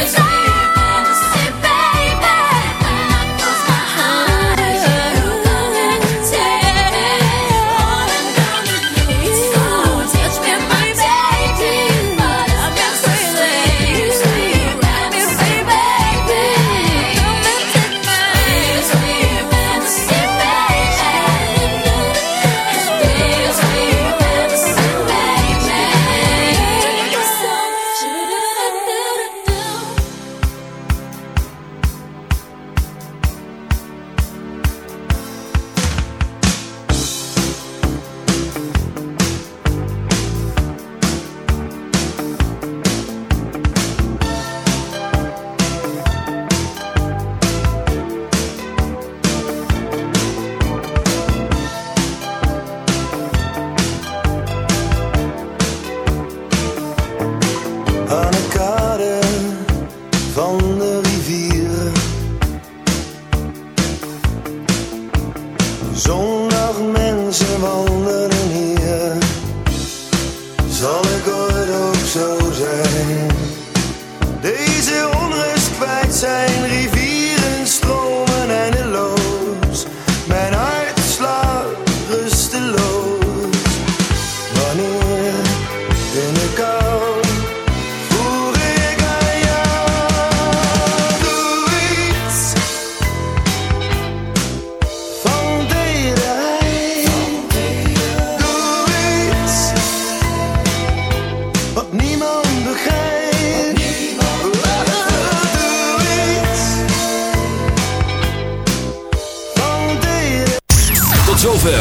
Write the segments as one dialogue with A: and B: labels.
A: aan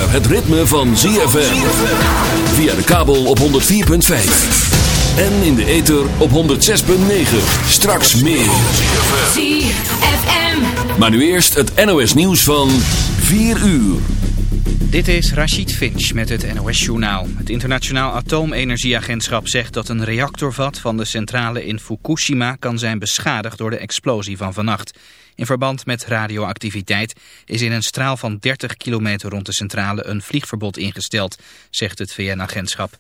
B: zover het ritme van ZFM. Via de kabel op 104.5. En in de ether op 106.9. Straks meer.
C: ZFM.
B: Maar nu eerst het NOS nieuws van 4 uur.
D: Dit is Rachid Finch met het NOS-journaal. Het Internationaal Atoomenergieagentschap zegt dat een reactorvat van de centrale in Fukushima kan zijn beschadigd door de explosie van vannacht. In verband met radioactiviteit is in een straal van 30 kilometer rond de centrale een vliegverbod ingesteld, zegt het VN-agentschap.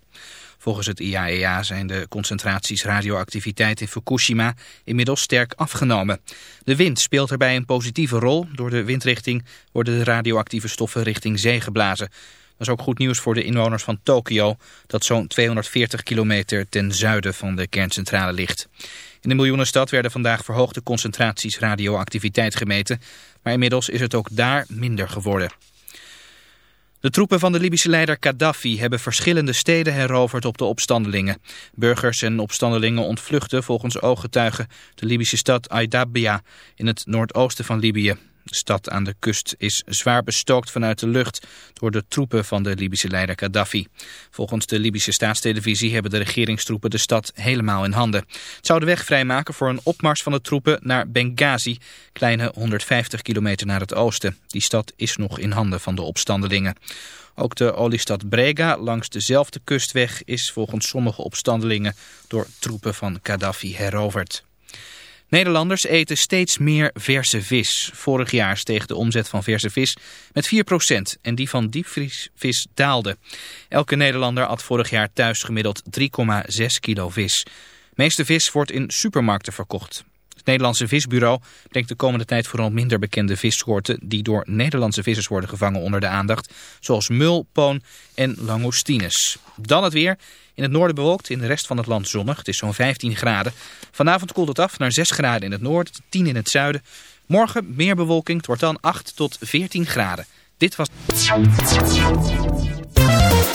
D: Volgens het IAEA zijn de concentraties radioactiviteit in Fukushima inmiddels sterk afgenomen. De wind speelt erbij een positieve rol. Door de windrichting worden de radioactieve stoffen richting zee geblazen. Dat is ook goed nieuws voor de inwoners van Tokio, dat zo'n 240 kilometer ten zuiden van de kerncentrale ligt. In de miljoenenstad werden vandaag verhoogde concentraties radioactiviteit gemeten, maar inmiddels is het ook daar minder geworden. De troepen van de Libische leider Gaddafi hebben verschillende steden heroverd op de opstandelingen. Burgers en opstandelingen ontvluchten volgens ooggetuigen de Libische stad Aidabia in het noordoosten van Libië. De stad aan de kust is zwaar bestookt vanuit de lucht door de troepen van de Libische leider Gaddafi. Volgens de Libische staatstelevisie hebben de regeringstroepen de stad helemaal in handen. Het zou de weg vrijmaken voor een opmars van de troepen naar Benghazi, kleine 150 kilometer naar het oosten. Die stad is nog in handen van de opstandelingen. Ook de oliestad Brega langs dezelfde kustweg is volgens sommige opstandelingen door troepen van Gaddafi heroverd. Nederlanders eten steeds meer verse vis. Vorig jaar steeg de omzet van verse vis met 4% en die van diepvriesvis daalde. Elke Nederlander at vorig jaar thuis gemiddeld 3,6 kilo vis. meeste vis wordt in supermarkten verkocht. Het Nederlandse Visbureau brengt de komende tijd vooral minder bekende vissoorten die door Nederlandse vissers worden gevangen onder de aandacht, zoals mul, poon en langoustines. Dan het weer. In het noorden bewolkt, in de rest van het land zonnig. Het is zo'n 15 graden. Vanavond koelt het af naar 6 graden in het noorden, 10 in het zuiden. Morgen meer bewolking, het wordt dan 8 tot 14 graden. Dit was...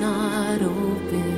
E: not open.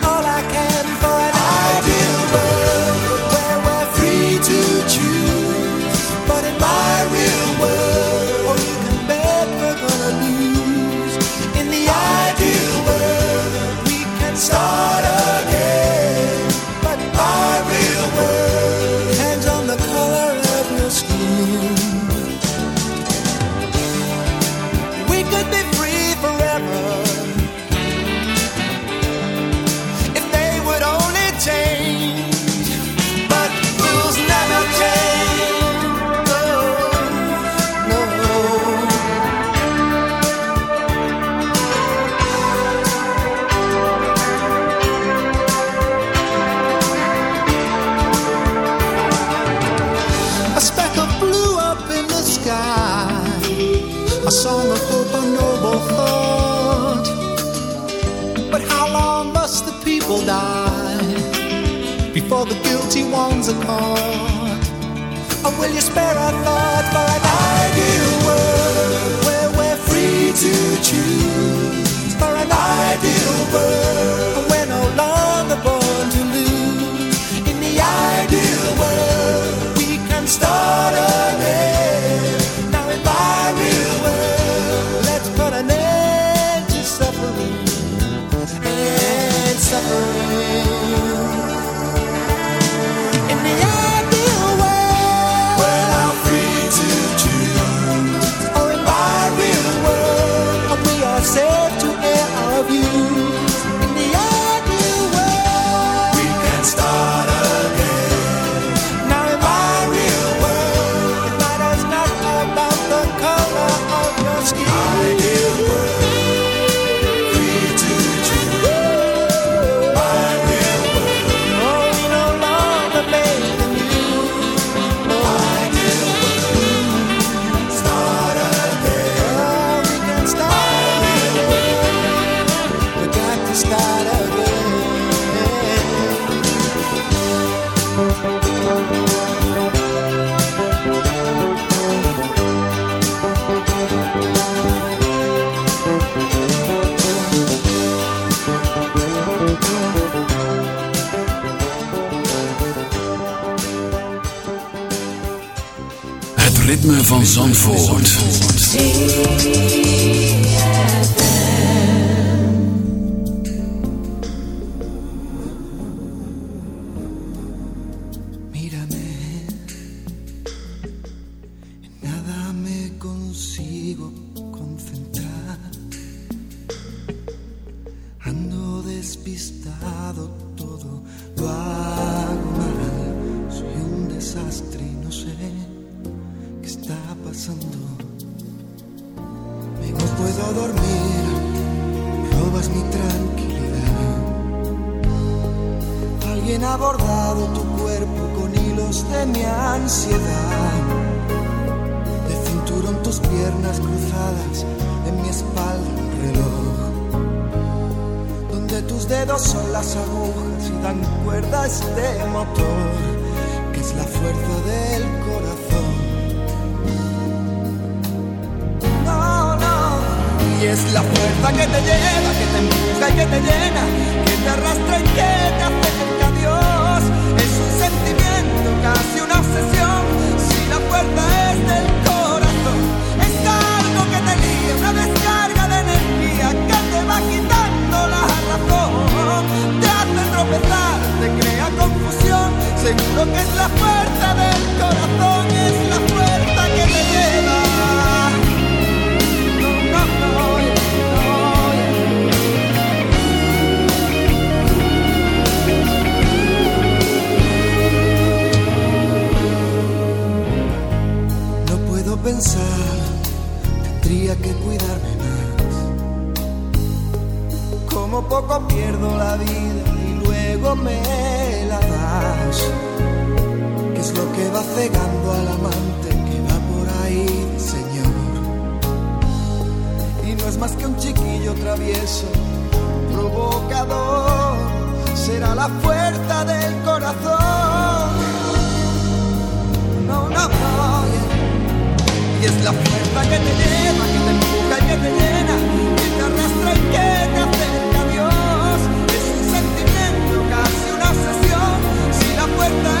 F: can for an ideal world where we're free to guilty ones are caught. And will you spare a thought for an ideal world where we're free to choose? For an ideal world where we're no longer born to lose. In the ideal world, we can start again.
B: Zandvoort.
G: pegando al amante que va por ahí, Señor. Y no es más que un chiquillo travieso, provocador, será la fuerza del corazón. No, no, no. Y es la fuerza que te lleva, que te empuja y que te llena, que te arrastra y que te acerca a Dios. Es un sentimiento, casi una obsesión, si la fuerza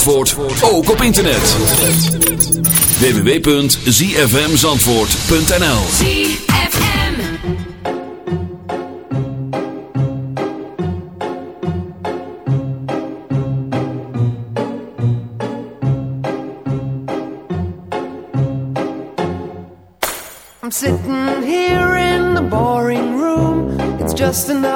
B: Zandvoort, ook op internet. www.zfmzandvoort.nl
C: ZFM.
H: I'm sitting here in the boring room. It's just another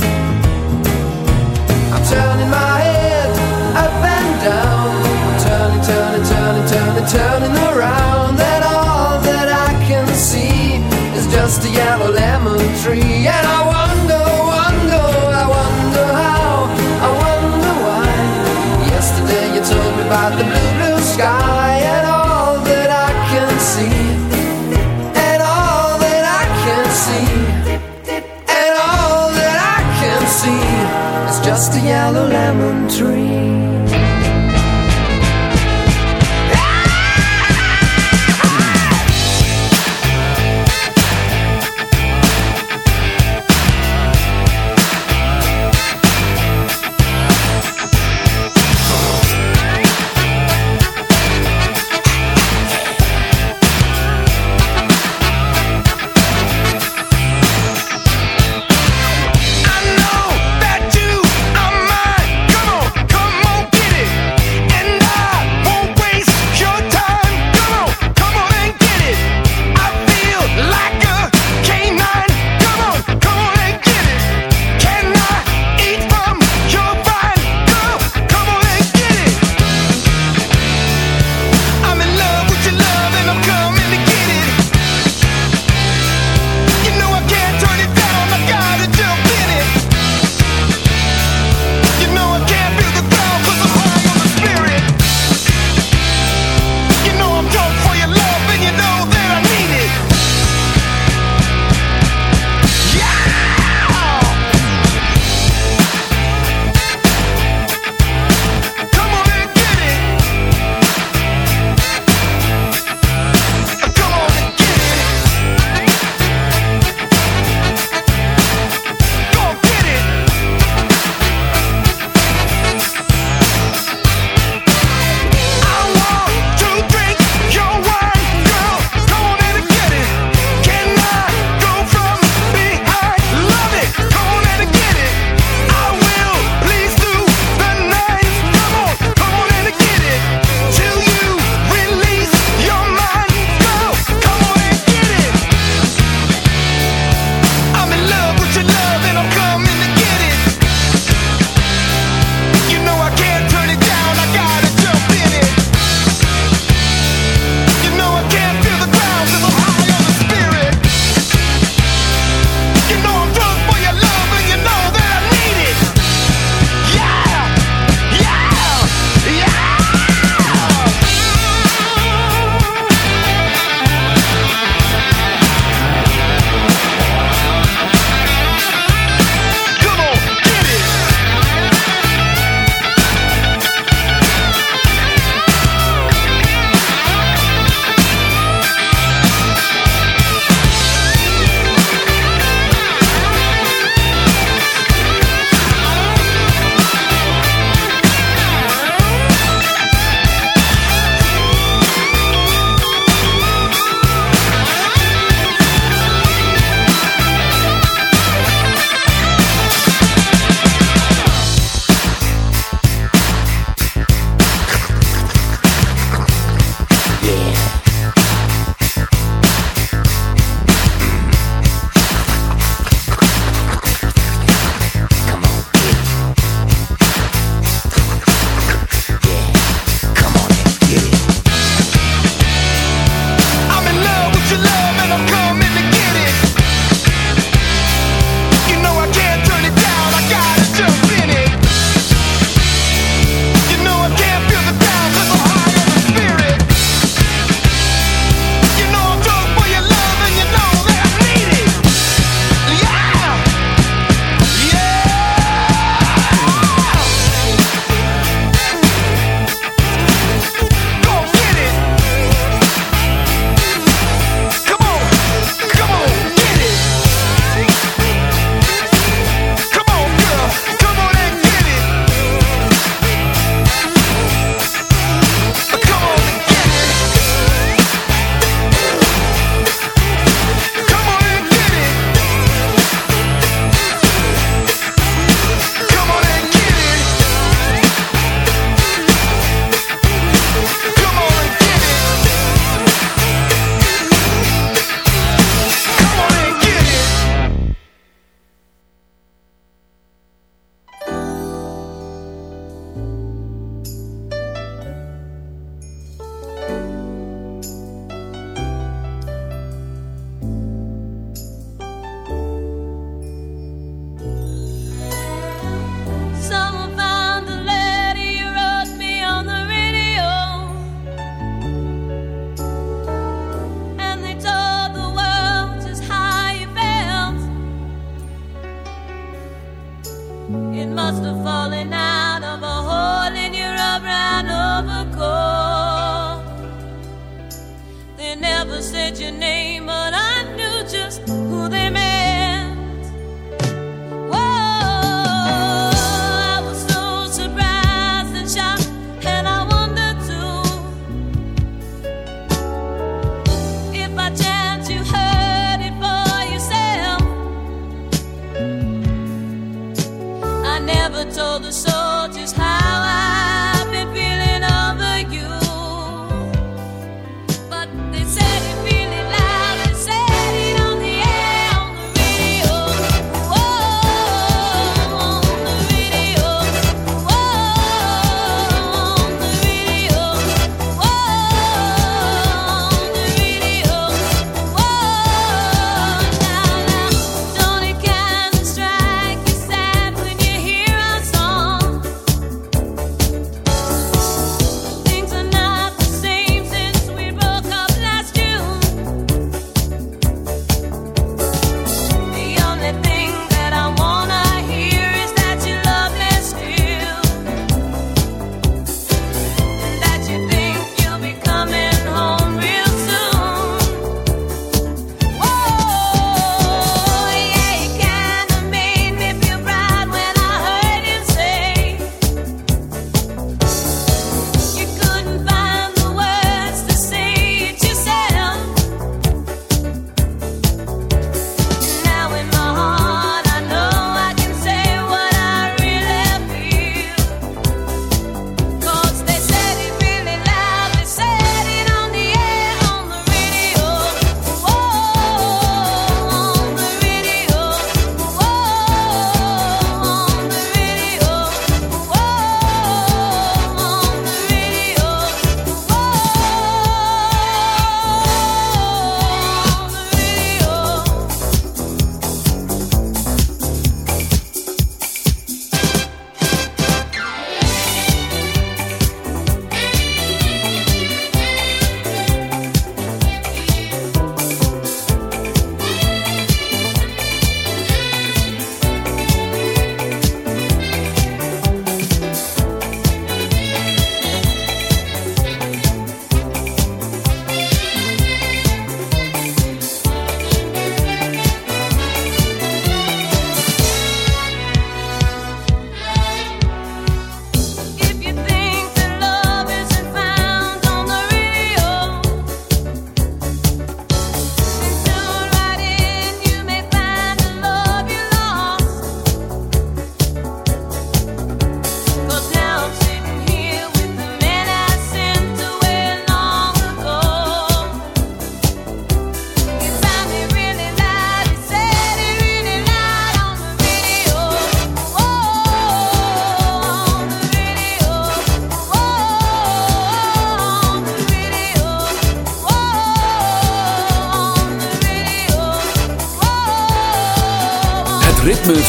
H: Turning my head up and down. I'm turning, turning, turning, turning, turning around, yellow lemon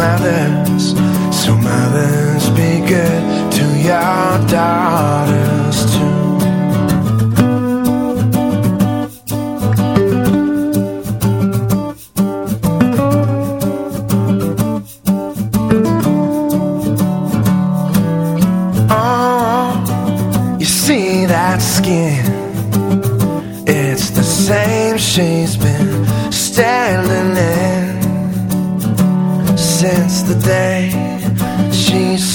H: mothers, so mothers be good to your daughters.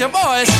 H: your
F: voice.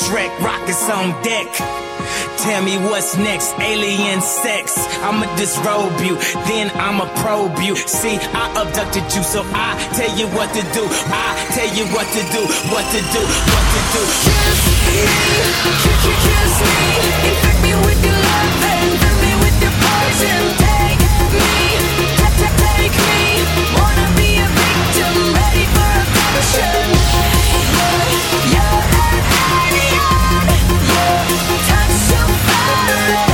I: Shrek rockets on deck. Tell me what's next, alien sex. I'ma disrobe you, then I'ma probe you. See, I abducted you, so I tell you what to do. I tell you what to do, what to do, what to do.
E: Kiss me, kiss, kiss me, infect me with your love and fill me with your poison. Take me, take me, wanna be a victim, ready for a passion. Yeah,
J: yeah. Thank you.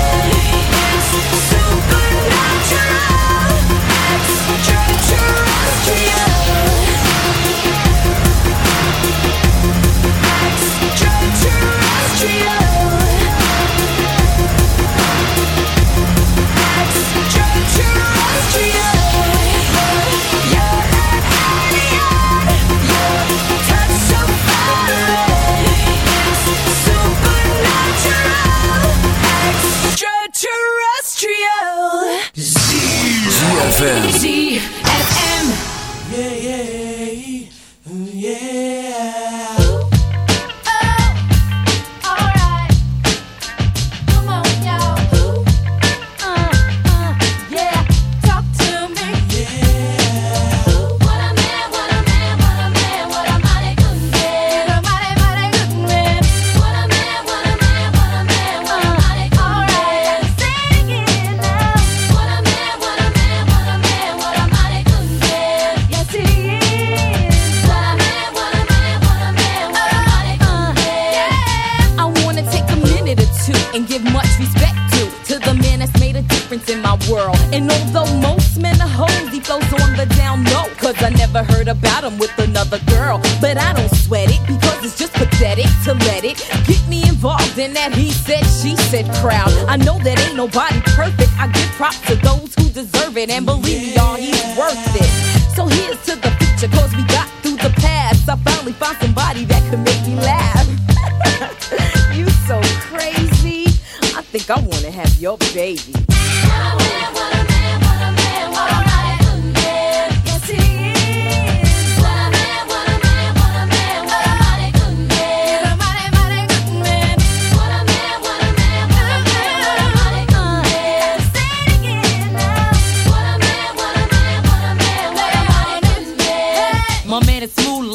E: tenemos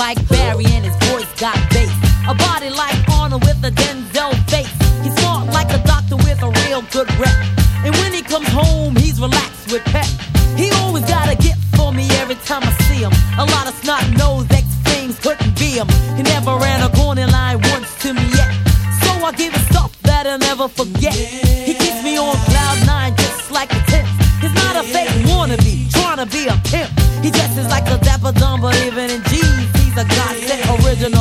J: like Barry and his voice got bass. A body like Arnold with a Denzel face. He's smart like a doctor with a real good rep. And when he comes home, he's relaxed with pep. He always got a gift for me every time I see him. A lot of snot nose ex things couldn't be him. He never ran a corner line once to me yet. So I give him stuff that I'll never forget. He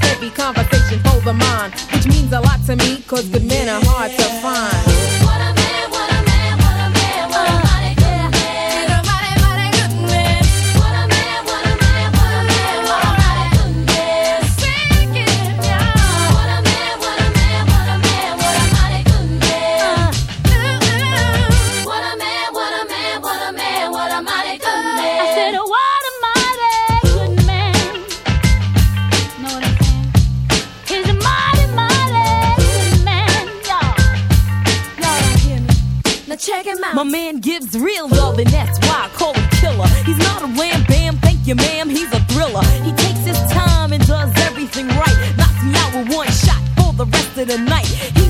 K: heavy conversation for the mind, which means a lot to me, cause good men are hard to find.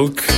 L: Haiduc